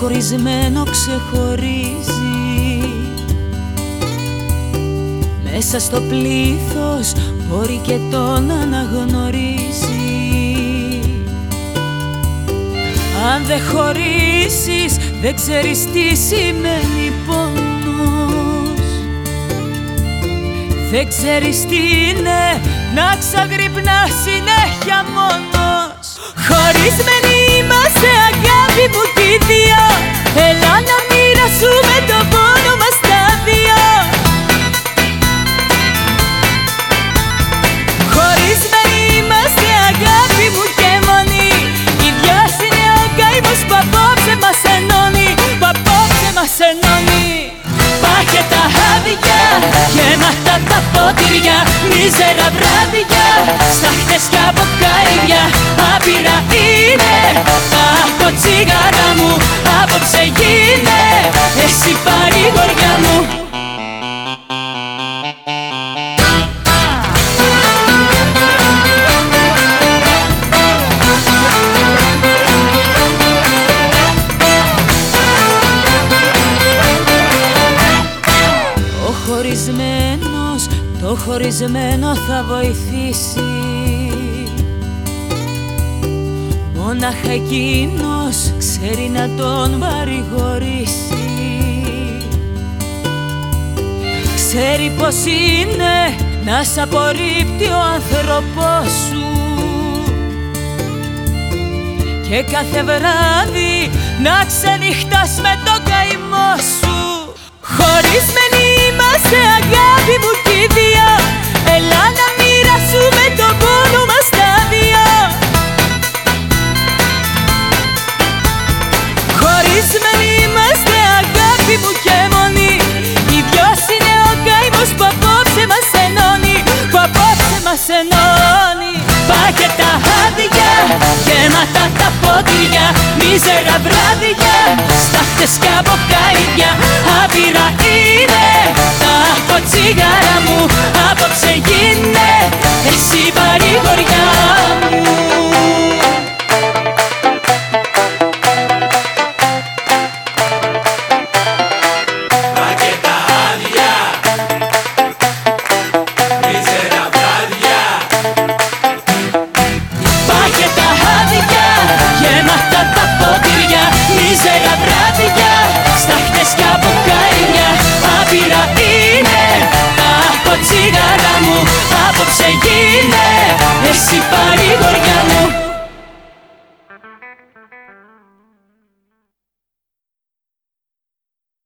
χωρισμένο ξεχωρίζει. Μέσα στο πλήθος μπορεί και τον αναγνωρίζει. Αν δεν χωρίσεις δεν ξέρεις τι σημαίνει πόνος. Δεν ξέρεις τι είναι να ξαγρυπνάς συνέχεια μόνος μας ενώνει Πάχε τα άδεια γεμάτα τα ποτήρια Μίζερα βράδια, χωρισμένος, το χωρισμένο θα βοηθήσει. Μόναχα εκείνος ξέρει να τον παρηγορήσει Ξέρει πως είναι να σ' απορρίπτει ο άνθρωπός σου. Και κάθε βράδυ να ξενυχτάς με τον καημό σου μας ενώνει Πάχε τα άδεια γεμάτα τα ποτήρια Μίζερα βράδια στάχτες κι από καΐδια Άπειρα είναι τα κοτσίγαρα